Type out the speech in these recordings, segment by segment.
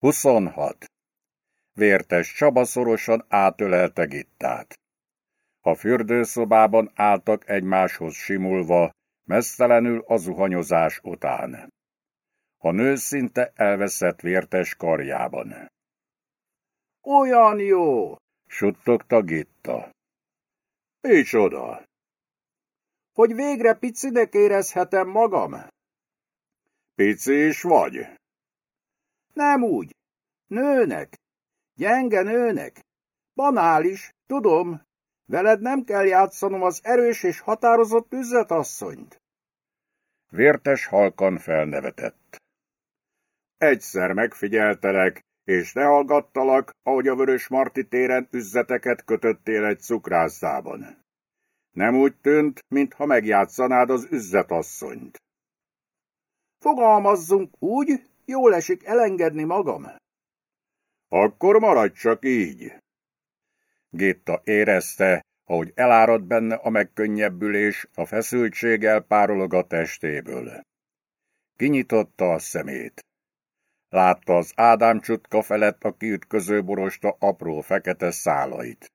26. Vértes Csaba szorosan átölelte Gittát. A fürdőszobában álltak egymáshoz simulva, mesztelenül a zuhanyozás után. A nő szinte elveszett vértes karjában. Olyan jó! suttogta Gitta. Micsoda? Hogy végre picinek érezhetem magam? Pici is vagy? Nem úgy. Nőnek. Gyenge nőnek. Banális, tudom. Veled nem kell játszanom az erős és határozott üzletasszonyt. Vértes halkan felnevetett. Egyszer megfigyeltelek, és ne hallgattalak, ahogy a Vörös Marti téren üzleteket kötöttél egy cukrászában. Nem úgy tűnt, mintha megjátszanád az üzletasszonyt. Fogalmazzunk úgy, jól esik elengedni magam. Akkor maradj csak így. Gitta érezte, ahogy elárad benne a megkönnyebbülés, a feszültség elpárolog a testéből. Kinyitotta a szemét. Látta az Ádám csutka felett a kiütköző borosta apró fekete szálait.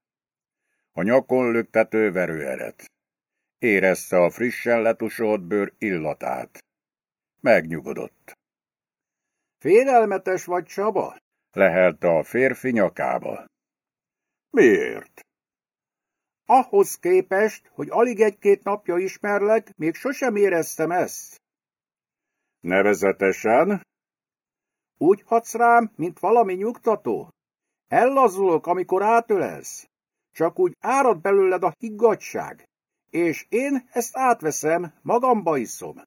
A nyakon lüktető verőeret. Érezte a frissen letusolt bőr illatát. Megnyugodott. Félelmetes vagy, Csaba? Lehelte a férfi nyakába. Miért? Ahhoz képest, hogy alig egy-két napja ismerlek, még sosem éreztem ezt. Nevezetesen? Úgy hatsz rám, mint valami nyugtató. Ellazulok, amikor átölelsz. Csak úgy árad belőled a higgadság. És én ezt átveszem, magamba iszom.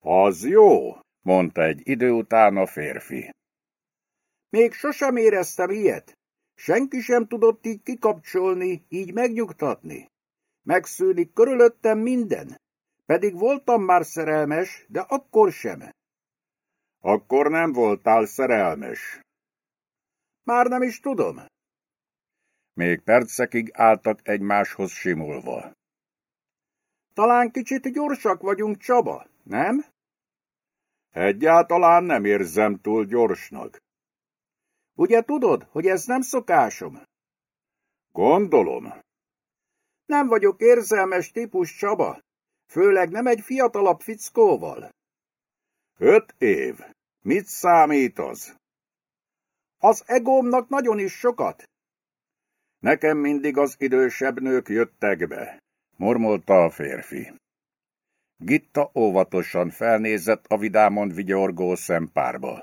Az jó, mondta egy idő után a férfi. Még sosem éreztem ilyet. Senki sem tudott így kikapcsolni, így megnyugtatni. Megszűnik körülöttem minden. Pedig voltam már szerelmes, de akkor sem. Akkor nem voltál szerelmes. Már nem is tudom. Még percekig álltak egymáshoz simulva. Talán kicsit gyorsak vagyunk, Csaba, nem? Egyáltalán nem érzem túl gyorsnak. Ugye tudod, hogy ez nem szokásom? Gondolom. Nem vagyok érzelmes típus, Csaba. Főleg nem egy fiatalabb fickóval. Öt év. Mit számít az? Az egómnak nagyon is sokat. Nekem mindig az idősebb nők jöttek be, mormolta a férfi. Gitta óvatosan felnézett a vidámon vigyorgó szempárba.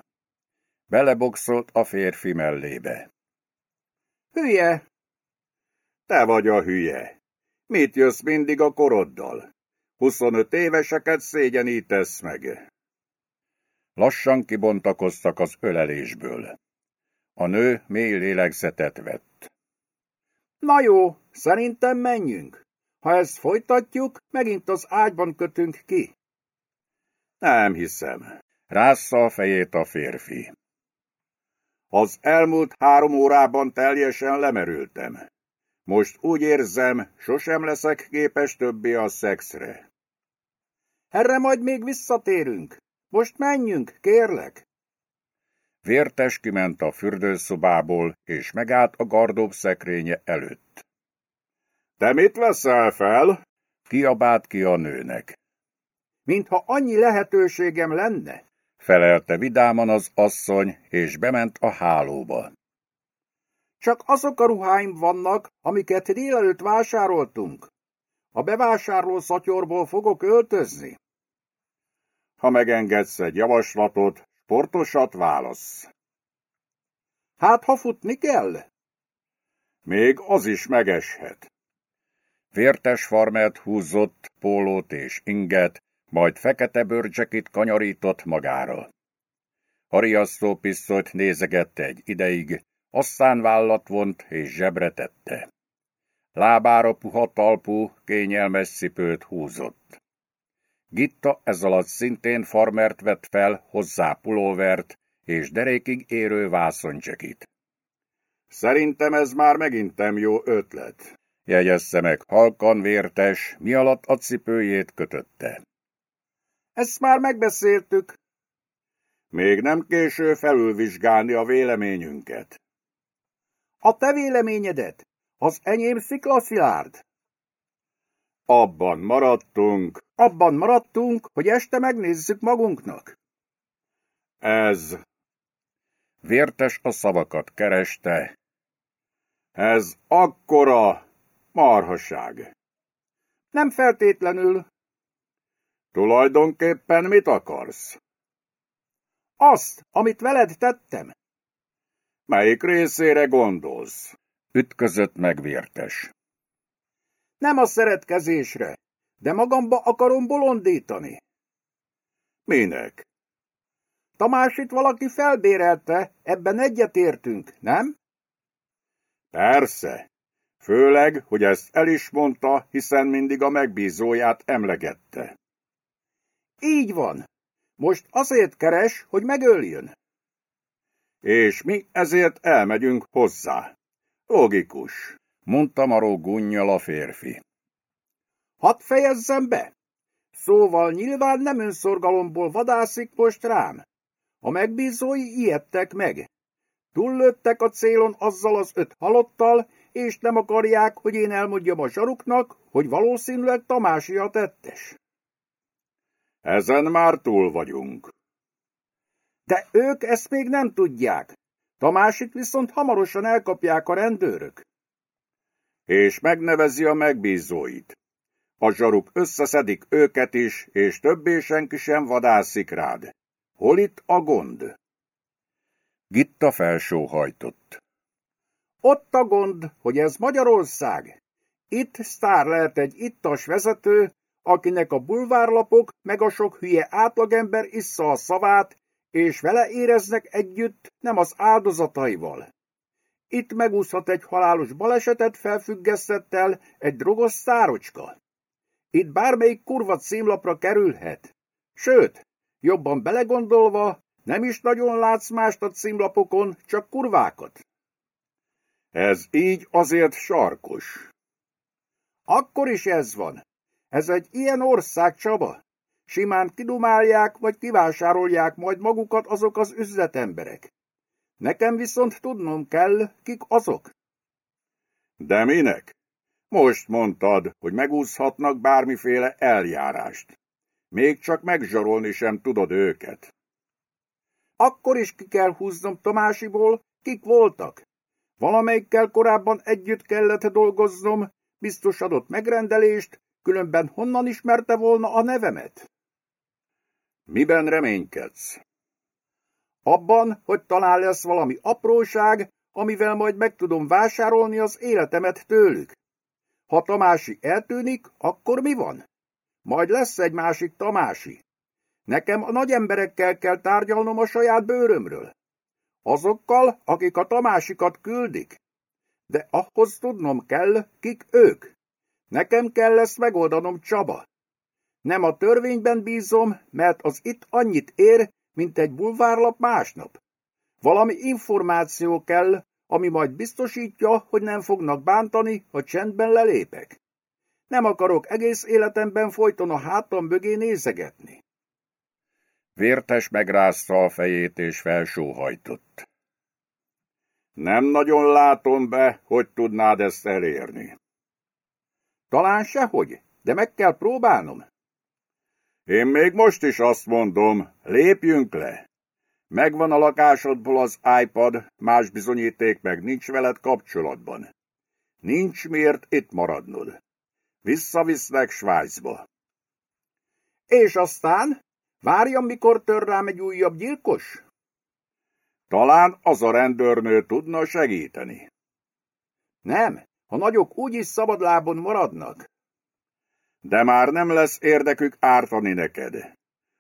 Beleboxolt a férfi mellébe. Hülye! Te vagy a hülye. Mit jössz mindig a koroddal? Huszonöt éveseket szégyenítesz meg. Lassan kibontakoztak az ölelésből. A nő mély lélegzetet vett. Na jó, szerintem menjünk. Ha ezt folytatjuk, megint az ágyban kötünk ki. Nem hiszem. Rásza a fejét a férfi. Az elmúlt három órában teljesen lemerültem. Most úgy érzem, sosem leszek képes többé a szexre. Erre majd még visszatérünk. Most menjünk, kérlek. Vértes kiment a fürdőszobából, és megállt a gardób szekrénye előtt. Te mit veszel fel? Kiabált ki a nőnek. Mintha annyi lehetőségem lenne, felelte vidáman az asszony, és bement a hálóba. Csak azok a ruháim vannak, amiket délelőtt vásároltunk. A bevásárló szatyorból fogok öltözni. Ha megengedsz egy javaslatot, sportosat válasz. Hát, ha futni kell? Még az is megeshet. Vértes farmert húzott, pólót és inget, majd fekete bőrcsekit kanyarított magára. A riasztó pisztolyt nézegette egy ideig, aztán vállat vont és zsebre tette. Lábára puha talpú, kényelmes cipőt húzott. Gitta ez alatt szintén farmert vett fel, hozzá pulóvert és derékig érő vászoncsekit. Szerintem ez már megint nem jó ötlet, jegyezze meg halkan vértes, mi alatt a cipőjét kötötte. Ezt már megbeszéltük. Még nem késő felülvizsgálni a véleményünket. A te véleményedet? Az enyém sziklaszilárd. Abban maradtunk. Abban maradtunk, hogy este megnézzük magunknak. Ez... Vértes a szavakat kereste. Ez akkora marhaság. Nem feltétlenül. Tulajdonképpen mit akarsz? Azt, amit veled tettem. Melyik részére gondolsz? Ütközött meg vértes. Nem a szeretkezésre, de magamba akarom bolondítani. Minek? Tamásit valaki felbérelte, ebben egyetértünk, nem? Persze. Főleg, hogy ezt el is mondta, hiszen mindig a megbízóját emlegette. Így van. Most azért keres, hogy megöljön. És mi ezért elmegyünk hozzá. Logikus, mondta Maró gunnyal a férfi. Hadd fejezzem be! Szóval nyilván nem önszorgalomból vadászik most rám. A megbízói ijedtek meg. Túllőttek a célon azzal az öt halottal, és nem akarják, hogy én elmondjam a zsaruknak, hogy valószínűleg Tamási a tettes. Ezen már túl vagyunk. De ők ezt még nem tudják. Tamásit viszont hamarosan elkapják a rendőrök. És megnevezi a megbízóit. A zsaruk összeszedik őket is, és többé senki sem vadászik rád. Hol itt a gond? Gitta felsóhajtott. Ott a gond, hogy ez Magyarország. Itt sztár lehet egy ittas vezető, akinek a bulvárlapok meg a sok hülye átlagember issza a szavát, és vele éreznek együtt, nem az áldozataival. Itt megúszhat egy halálos balesetet felfüggesztettel egy drogos szárocska. Itt bármelyik kurva címlapra kerülhet. Sőt, jobban belegondolva, nem is nagyon látsz mást a címlapokon, csak kurvákat. Ez így azért sarkos. Akkor is ez van. Ez egy ilyen ország, Csaba. Simán kidumálják, vagy kivásárolják majd magukat azok az üzletemberek. Nekem viszont tudnom kell, kik azok. De minek? Most mondtad, hogy megúszhatnak bármiféle eljárást. Még csak megzsarolni sem tudod őket. Akkor is ki kell húznom Tamásiból, kik voltak. Valamelyikkel korábban együtt kellett dolgoznom, biztos adott megrendelést, különben honnan ismerte volna a nevemet? Miben reménykedsz? Abban, hogy talán lesz valami apróság, amivel majd meg tudom vásárolni az életemet tőlük. Ha Tamási eltűnik, akkor mi van? Majd lesz egy másik Tamási. Nekem a nagy emberekkel kell tárgyalnom a saját bőrömről. Azokkal, akik a Tamásikat küldik. De ahhoz tudnom kell, kik ők. Nekem kell ezt megoldanom, Csaba. Nem a törvényben bízom, mert az itt annyit ér, mint egy bulvárlap másnap. Valami információ kell, ami majd biztosítja, hogy nem fognak bántani, ha csendben lelépek. Nem akarok egész életemben folyton a hátam mögé nézegetni. Vértes megrázta a fejét és felsóhajtott. Nem nagyon látom be, hogy tudnád ezt elérni. Talán sehogy, de meg kell próbálnom. Én még most is azt mondom, lépjünk le. Megvan a lakásodból az iPad, más bizonyíték meg nincs veled kapcsolatban. Nincs miért itt maradnod. Visszavisznek Svájcba. És aztán? Várjam, mikor tör rám egy újabb gyilkos? Talán az a rendőrnő tudna segíteni. Nem, a nagyok úgyis szabadlábon maradnak. De már nem lesz érdekük ártani neked.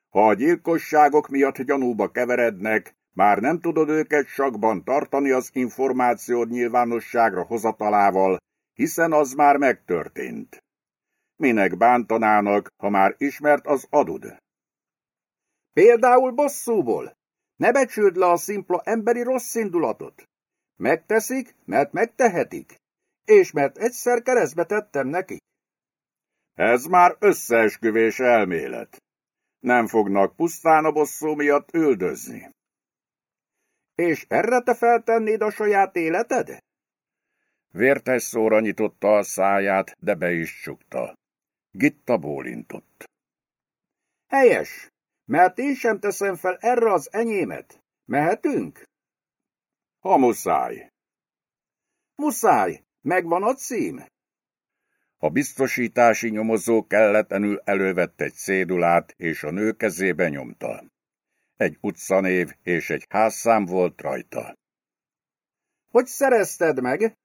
Ha a gyilkosságok miatt gyanúba keverednek, már nem tudod őket sakban tartani az információd nyilvánosságra hozatalával, hiszen az már megtörtént. Minek bántanának, ha már ismert az adud? Például bosszúból. Ne becsüld le a szimpla emberi rossz indulatot. Megteszik, mert megtehetik, és mert egyszer keresztbe tettem neki. Ez már összeesküvés elmélet. Nem fognak pusztán a bosszú miatt üldözni. És erre te feltennéd a saját életed? Vértes szóra nyitotta a száját, de be is csukta. Gitta bólintott. Helyes, mert én sem teszem fel erre az enyémet. Mehetünk? Ha muszáj. Muszáj, megvan a cím. A biztosítási nyomozó kelletlenül elővette egy szédulát, és a nő kezébe nyomta. Egy utcanév és egy házszám volt rajta. Hogy szerezted meg?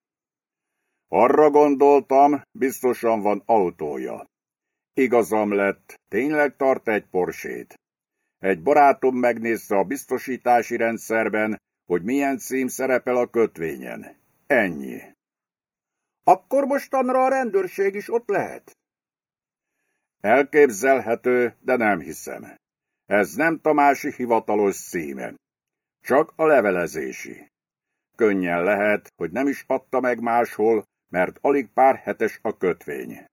Arra gondoltam, biztosan van autója. Igazam lett, tényleg tart egy porsét. Egy barátom megnézte a biztosítási rendszerben, hogy milyen cím szerepel a kötvényen. Ennyi. Akkor mostanra a rendőrség is ott lehet. Elképzelhető, de nem hiszem. Ez nem Tamási hivatalos címe. Csak a levelezési. Könnyen lehet, hogy nem is adta meg máshol, mert alig pár hetes a kötvény.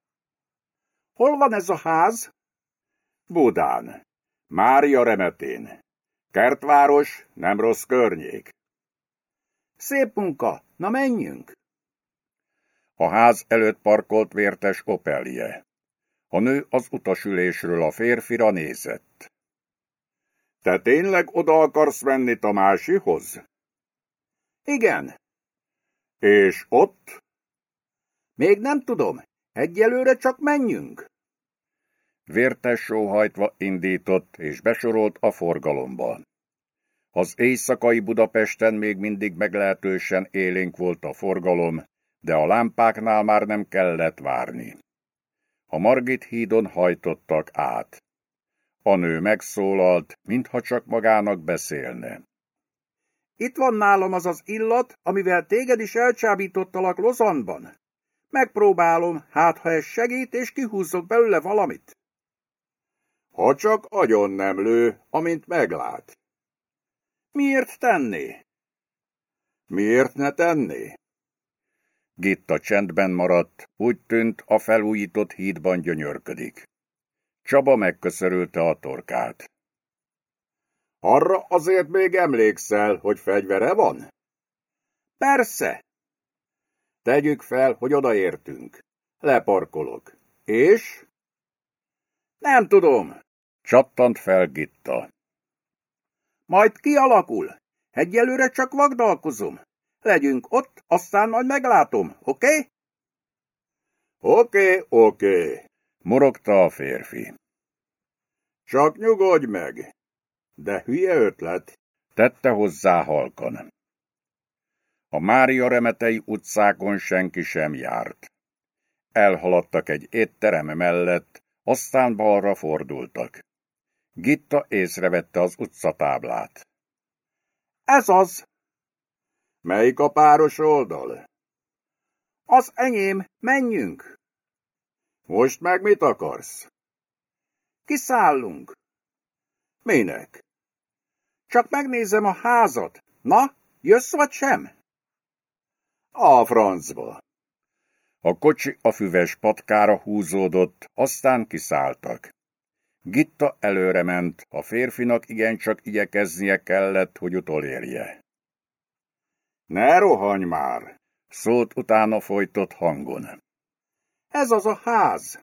Hol van ez a ház? Budán. Mária remetén. Kertváros, nem rossz környék. Szép munka, na menjünk! A ház előtt parkolt vértes Opelje. A nő az utasülésről a férfira nézett. Te tényleg oda akarsz menni Tamásihoz? Igen. És ott? Még nem tudom. Egyelőre csak menjünk. Vértes sóhajtva indított és besorolt a forgalomba. Az éjszakai Budapesten még mindig meglehetősen élénk volt a forgalom, de a lámpáknál már nem kellett várni. A Margit hídon hajtottak át. A nő megszólalt, mintha csak magának beszélne. Itt van nálam az az illat, amivel téged is elcsábítottalak Lozanban. Megpróbálom, hát ha ez segít, és kihúzzok belőle valamit. Ha csak agyon nem lő, amint meglát. Miért tenné? Miért ne tenné? Gitta csendben maradt, úgy tűnt a felújított hídban gyönyörködik. Csaba megköszörülte a torkát. Arra azért még emlékszel, hogy fegyvere van? Persze. Tegyük fel, hogy odaértünk. Leparkolok. És? Nem tudom. Csattant fel Gitta. Majd kialakul. Egyelőre csak vagdalkozom. Legyünk ott, aztán majd meglátom, oké? Okay? Oké, okay, oké, okay. morogta a férfi. Csak nyugodj meg. De hülye ötlet, tette hozzá halkan. A Mária remetei utcákon senki sem járt. Elhaladtak egy étterem mellett, aztán balra fordultak. Gitta észrevette az utcatáblát. Ez az! Melyik a páros oldal? Az enyém, menjünk! Most meg mit akarsz? Kiszállunk. Minek? Csak megnézem a házat. Na, jössz vagy sem? A francba. A kocsi a füves patkára húzódott, aztán kiszálltak. Gitta előre ment, a férfinak igencsak igyekeznie kellett, hogy utolérje. Ne rohanj már! szólt utána folytott hangon. Ez az a ház!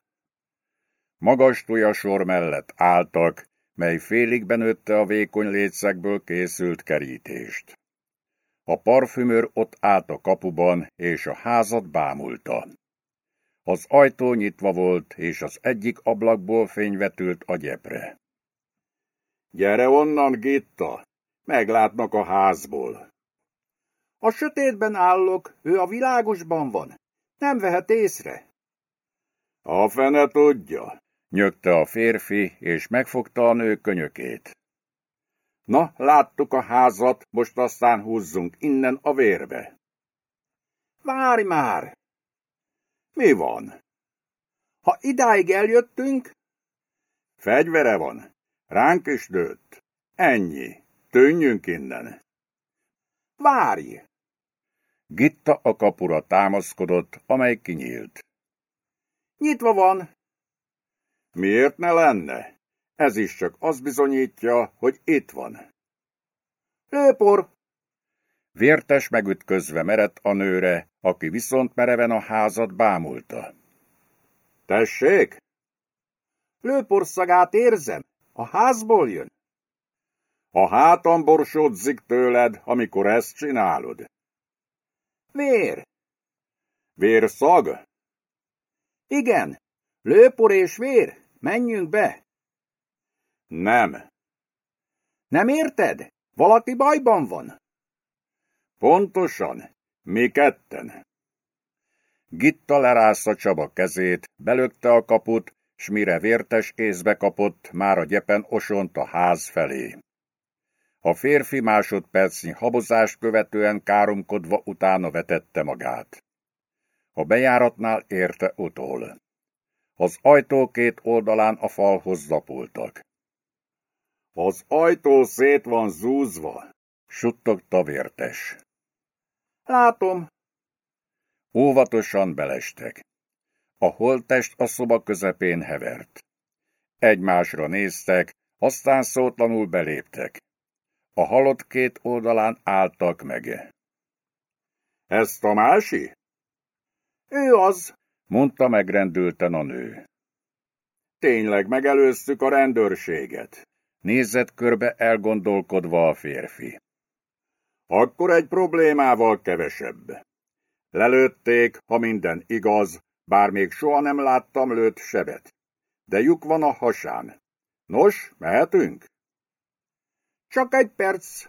Magas tojasor mellett álltak, mely félig benőtte a vékony létszekből készült kerítést. A parfümőr ott állt a kapuban, és a házat bámulta. Az ajtó nyitva volt, és az egyik ablakból fény vetült a gyepre. Gyere onnan, Gitta! Meglátnak a házból. A sötétben állok, ő a világosban van. Nem vehet észre. A fene tudja, nyögte a férfi, és megfogta a nő könyökét. Na, láttuk a házat, most aztán húzzunk innen a vérbe. Várj már! Mi van? Ha idáig eljöttünk... Fegyvere van. Ránk is dőtt. Ennyi. Tűnjünk innen. Várj! Gitta a kapura támaszkodott, amely kinyílt. Nyitva van. Miért ne lenne? Ez is csak azt bizonyítja, hogy itt van. Lőpor! Vértes megütközve merett a nőre, aki viszont mereven a házat bámulta. Tessék? Lőporszagát érzem. A házból jön. A hátam borsódzik tőled, amikor ezt csinálod. Vér. Vérszag? Igen. Lőpor és vér. Menjünk be. Nem. Nem érted? Valaki bajban van. Pontosan. Mi ketten. Gitta lerázta Csaba kezét, belökte a kaput, s mire vértes észbe kapott, már a gyepen osont a ház felé. A férfi másodpercnyi habozást követően káromkodva utána vetette magát. A bejáratnál érte utol. Az ajtó két oldalán a falhoz zapultak. Az ajtó szét van zúzva, suttogta vértes. Látom. Óvatosan belestek. A holttest a szoba közepén hevert. Egymásra néztek, aztán szótlanul beléptek. A halott két oldalán álltak meg. Ezt a mási? Ő az, mondta megrendülten a nő. Tényleg megelőztük a rendőrséget. Nézett körbe elgondolkodva a férfi. Akkor egy problémával kevesebb. Lelőtték, ha minden igaz, bár még soha nem láttam lőtt sebet. De lyuk van a hasán. Nos, mehetünk? Csak egy perc.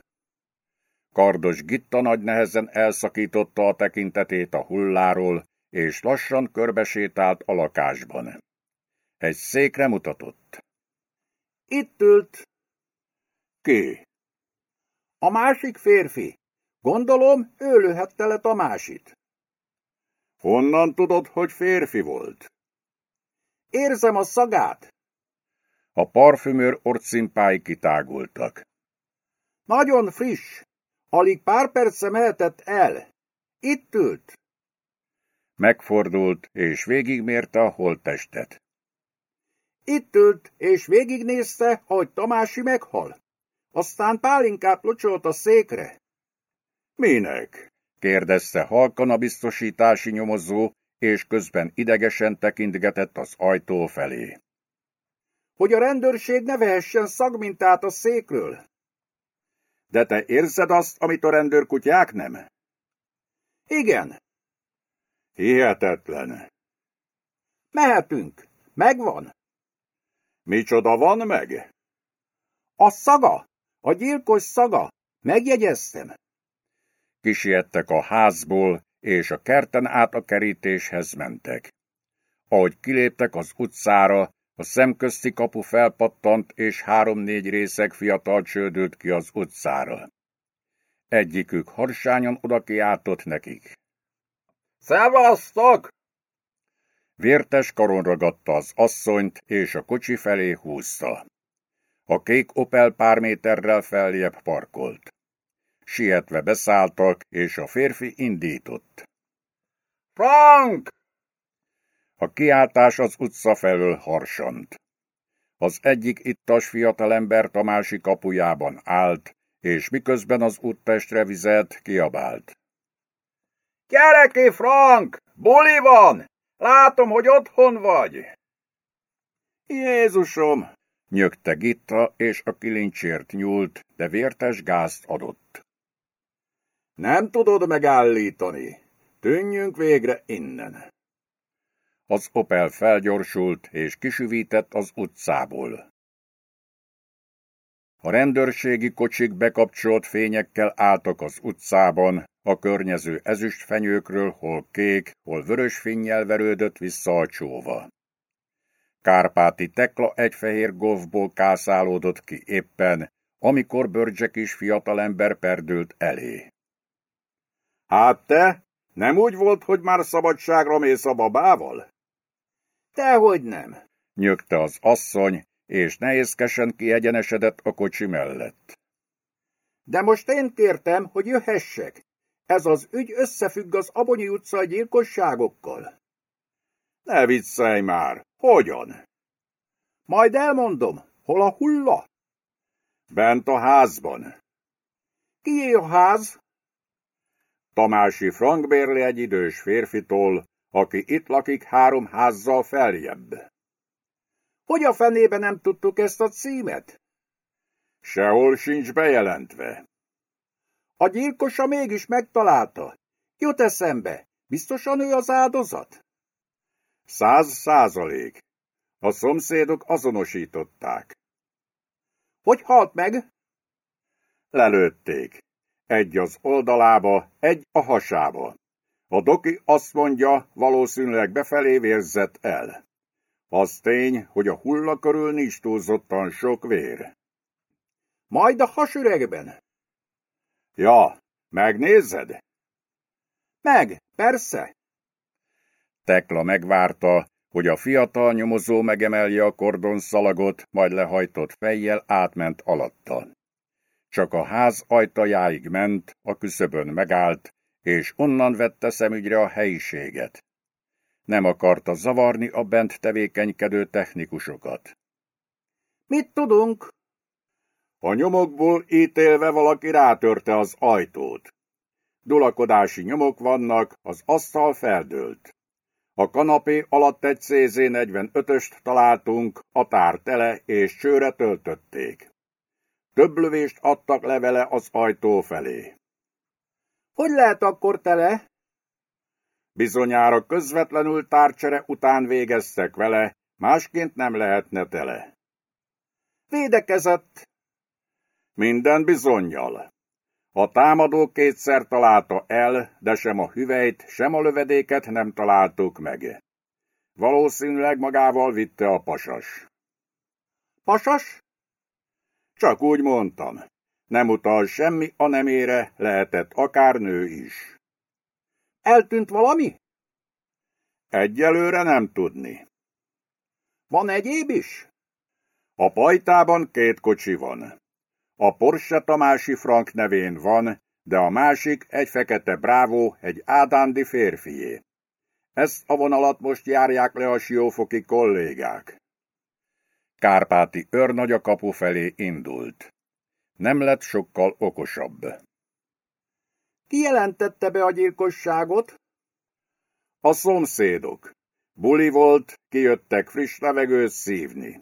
Kardos Gitta nagy nehezen elszakította a tekintetét a hulláról, és lassan körbesétált a lakásban. Egy székre mutatott. Itt ült. Ki? A másik férfi. Gondolom, ő lőhette le a másit. Honnan tudod, hogy férfi volt? Érzem a szagát. A parfümőr orcimpái kitágultak. Nagyon friss. Alig pár perce mehetett el. Itt ült. Megfordult, és végigmérte a holttestet. Itt ült, és végignézte, ahogy Tamási meghal. Aztán pálinkát locsolt a székre. Minek? kérdezte halkan a biztosítási nyomozó, és közben idegesen tekintgetett az ajtó felé. Hogy a rendőrség ne vehessen szagmintát a székről. De te érzed azt, amit a rendőrkutyák nem? Igen. Hihetetlen. Mehetünk. Megvan. Micsoda van meg? A szaga. A gyilkos szaga. Megjegyeztem. Kisiettek a házból, és a kerten át a kerítéshez mentek. Ahogy kiléptek az utcára, a szemközti kapu felpattant, és három-négy részeg fiatal csődült ki az utcára. Egyikük harsányan oda kiáltott nekik. Szevasztok! Vértes karon ragadta az asszonyt, és a kocsi felé húzta. A kék Opel pár méterrel feljebb parkolt. Sietve beszálltak, és a férfi indított. Frank! A kiáltás az utca felől harsant. Az egyik ittas fiatalember a másik kapujában állt, és miközben az úttestre vizet, kiabált. Gyere ki, Frank! Buli van! Látom, hogy otthon vagy! Jézusom! Nyögte Gitta, és a kilincsért nyúlt, de vértes gázt adott. Nem tudod megállítani. Tűnjünk végre innen. Az Opel felgyorsult, és kisüvített az utcából. A rendőrségi kocsik bekapcsolt fényekkel álltak az utcában, a környező ezüstfenyőkről hol kék, hol vörös finnyel verődött vissza a csóva. Kárpáti Tekla egy fehér golfból kászálódott ki éppen, amikor Börgyek is fiatalember perdült elé. Hát te, nem úgy volt, hogy már szabadságra mész a babával? Dehogy nem, nyögte az asszony, és nehézkesen kiegyenesedett a kocsi mellett. De most én kértem, hogy jöhessek. Ez az ügy összefügg az Abonyi utca gyilkosságokkal. Ne viccelj már! Hogyan? Majd elmondom. Hol a hulla? Bent a házban. Kié a ház? Tamási Frank bérli egy idős férfitól, aki itt lakik három házzal feljebb. Hogy a fenébe nem tudtuk ezt a címet? Sehol sincs bejelentve. A gyilkosa mégis megtalálta. Jut eszembe, biztosan ő az áldozat? Száz százalék. A szomszédok azonosították. Hogy halt meg? Lelőtték. Egy az oldalába, egy a hasába. A doki azt mondja, valószínűleg befelé vérzett el. Az tény, hogy a hulla körül nincs túlzottan sok vér. Majd a hasüregben. Ja, megnézed? Meg, persze. Tekla megvárta, hogy a fiatal nyomozó megemelje a kordonszalagot, majd lehajtott fejjel átment alatta. Csak a ház ajtajáig ment, a küszöbön megállt, és onnan vette szemügyre a helyiséget. Nem akarta zavarni a bent tevékenykedő technikusokat. Mit tudunk? A nyomokból ítélve valaki rátörte az ajtót. Dulakodási nyomok vannak, az asztal feldőlt. A kanapé alatt egy CZ-45-öst találtunk, a tár tele és csőre töltötték. Több lövést adtak levele az ajtó felé. Hogy lehet akkor tele? Bizonyára közvetlenül tárcsere után végeztek vele, másként nem lehetne tele. Védekezett. Minden bizonyal. A támadó kétszer találta el, de sem a hüvelyt, sem a lövedéket nem találtuk meg. Valószínűleg magával vitte a pasas. Pasas? Csak úgy mondtam. Nem utal semmi a nemére, lehetett akár nő is. Eltűnt valami? Egyelőre nem tudni. Van egyéb is? A pajtában két kocsi van. A Porsche Tamási Frank nevén van, de a másik egy fekete brávó, egy ádándi férfié. Ezt a vonalat most járják le a siófoki kollégák. Kárpáti őrnagy a kapu felé indult. Nem lett sokkal okosabb. Ki jelentette be a gyilkosságot? A szomszédok. Buli volt, kijöttek friss levegőt szívni.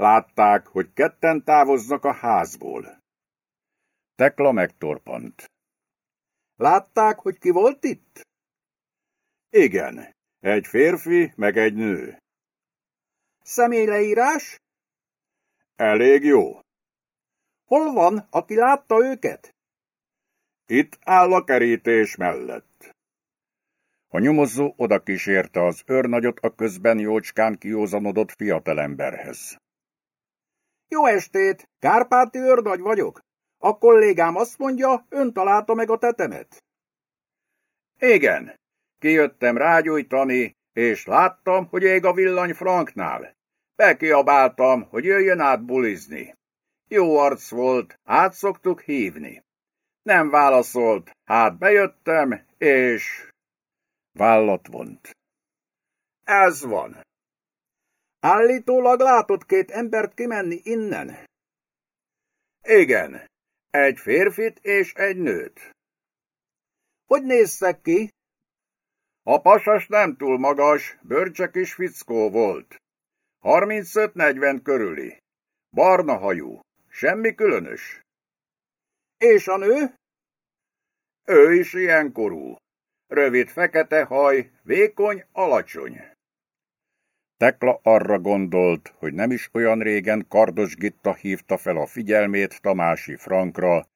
Látták, hogy ketten távoznak a házból. Tekla megtorpant. Látták, hogy ki volt itt? Igen, egy férfi, meg egy nő. Személyleírás? Elég jó. Hol van, aki látta őket? Itt áll a kerítés mellett. A nyomozó oda kísérte az őrnagyot a közben jócskán kiózanodott fiatalemberhez. Jó estét, Kárpáti őrnagy vagyok. A kollégám azt mondja, ön találta meg a tetemet. Igen, kijöttem rágyújtani, és láttam, hogy ég a villany Franknál. Bekiabáltam, hogy jöjjön át bulizni. Jó arc volt, át szoktuk hívni. Nem válaszolt, hát bejöttem, és... Vállat vont. Ez van. Állítólag látott két embert kimenni innen. Igen, egy férfit és egy nőt. Hogy néztek ki? A pasas nem túl magas, bőrcsek is fickó volt. 35-40 körüli. Barna hajú. Semmi különös. És a nő? Ő is ilyen korú. Rövid fekete haj, vékony, alacsony. Tekla arra gondolt, hogy nem is olyan régen Kardos Gitta hívta fel a figyelmét Tamási Frankra,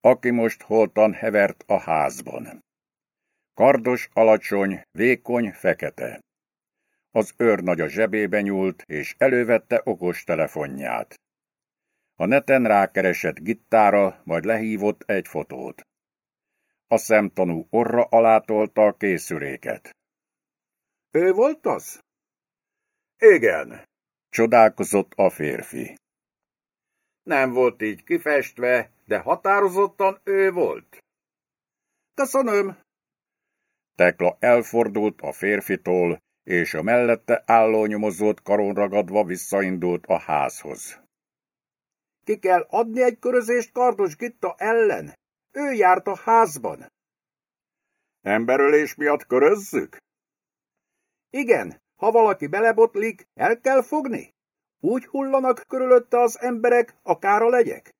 aki most holtan hevert a házban. Kardos alacsony, vékony, fekete. Az őrnagy a zsebébe nyúlt, és elővette okos telefonját. A neten rákeresett Gittára, majd lehívott egy fotót. A szemtanú orra alá tolta a készüléket. Ő volt az? Igen, csodálkozott a férfi. Nem volt így kifestve, de határozottan ő volt. Köszönöm. Tekla elfordult a férfitól, és a mellette álló nyomozót karon ragadva visszaindult a házhoz. Ki kell adni egy körözést Kardos Gitta ellen. Ő járt a házban. Emberölés miatt körözzük? Igen, ha valaki belebotlik, el kell fogni. Úgy hullanak körülötte az emberek, akár a legyek.